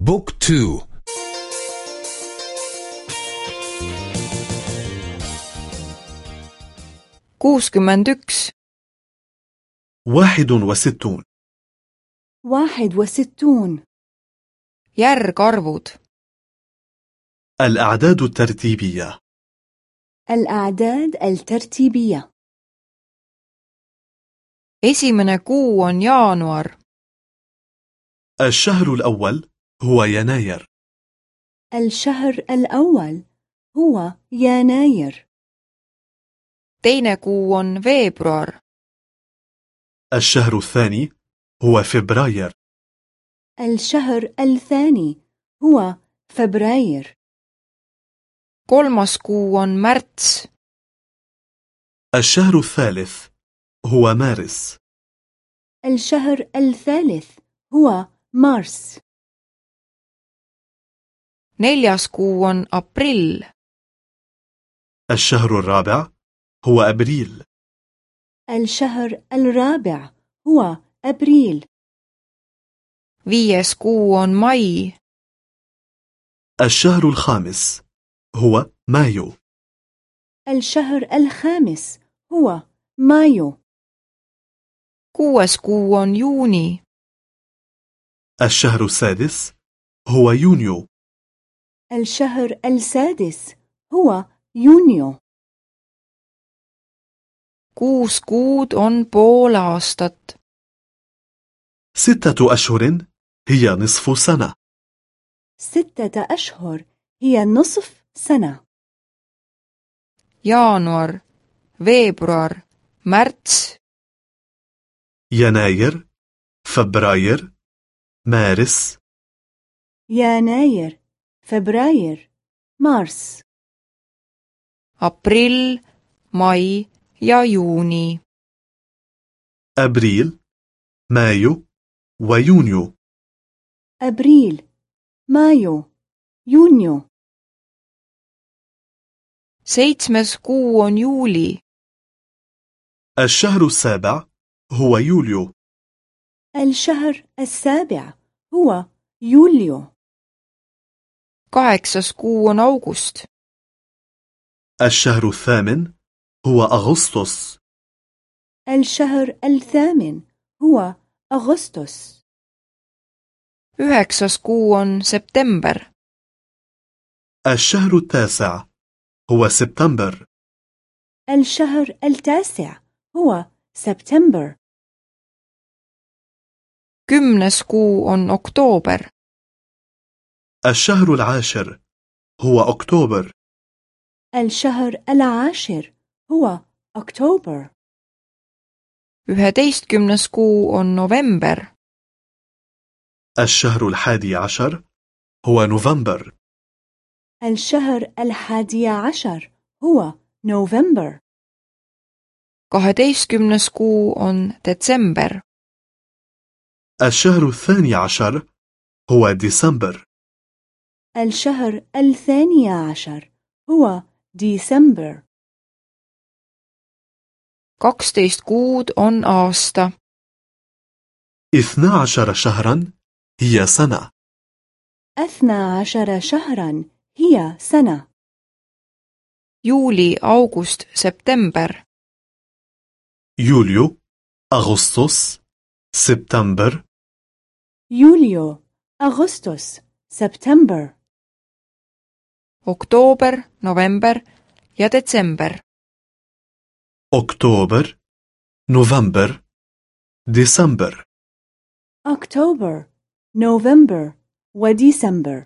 بوك تو. kuuskümmend üks. واحد وستون. واحد وستون. Järgarvud الأعداد الترتيبية. الأعداد الترتيبية. Esimene kuu on jaanuar. الشهر الأول هو يناير. الشهر الأول هو يناير. Teine kuu on veebruar. الشهر الثاني هو فبراير. الشهر الثاني هو فبراير. Kolmas kuu on märts. الشهر الثالث هو مارس. الشهر الثالث هو مارس. Neljas kuu on aprill. الشهر الرابع هو أبريل. الشهر الرابع هو أبريل. Viies kuu on mai. الشهر الخامس هو مايو. الشهر الخامس هو مايو. Kuues kuu on juuni. الشهر السادس هو يونيو. الشهر السادس هو يونيو. Kuus kuud on pool aastat. ستة أشهر هي نصف سنة. ستة أشهر هي نصف سنة. Jaanuar veebruar märts. يناير فبراير مارس. يناير فبراير مارس. aprill mai ja juuni أبريل مايو ويونيو أبريل مايو يونيو. kuu on juuli الشهر السابع هو يوليو. الشهر السابع هو يوليو. Kaheksas kuu on august. الشهر الثامن هو أغسطس. الشهر الثامن هو أغسطس. Üheksas kuu on september. الشهر التاسع هو سبتمبر. الشهر التاسع هو سبتمبر. Kümnes kuu on oktoober. الشهر العاشر هو أكتوبر. الشهر العاشر هو أكتوبر. Üheteistkümnes kuu on november. الشهر الحادي عشر هو نوفمبر. الشهر الحادي عشر هو نوفمبر. Kaheteistkümnes kuu on detsember. الشهر الثاني عشر هو ديسمبر. الشهر الثاني عشر هو ديسمبر. kaksteist kuud on aasta. اثنا عشر شهرا هي سنة. أثنى عشر شهرا هي سنة. Juuli august september. يوليو أغسطس سبتمبر. يوليو أغسطس سبتمبر. Oktoober november ja detsember أكتوبر نوفمبر ديسمبر أكتوبر نوفمبر وديسمبر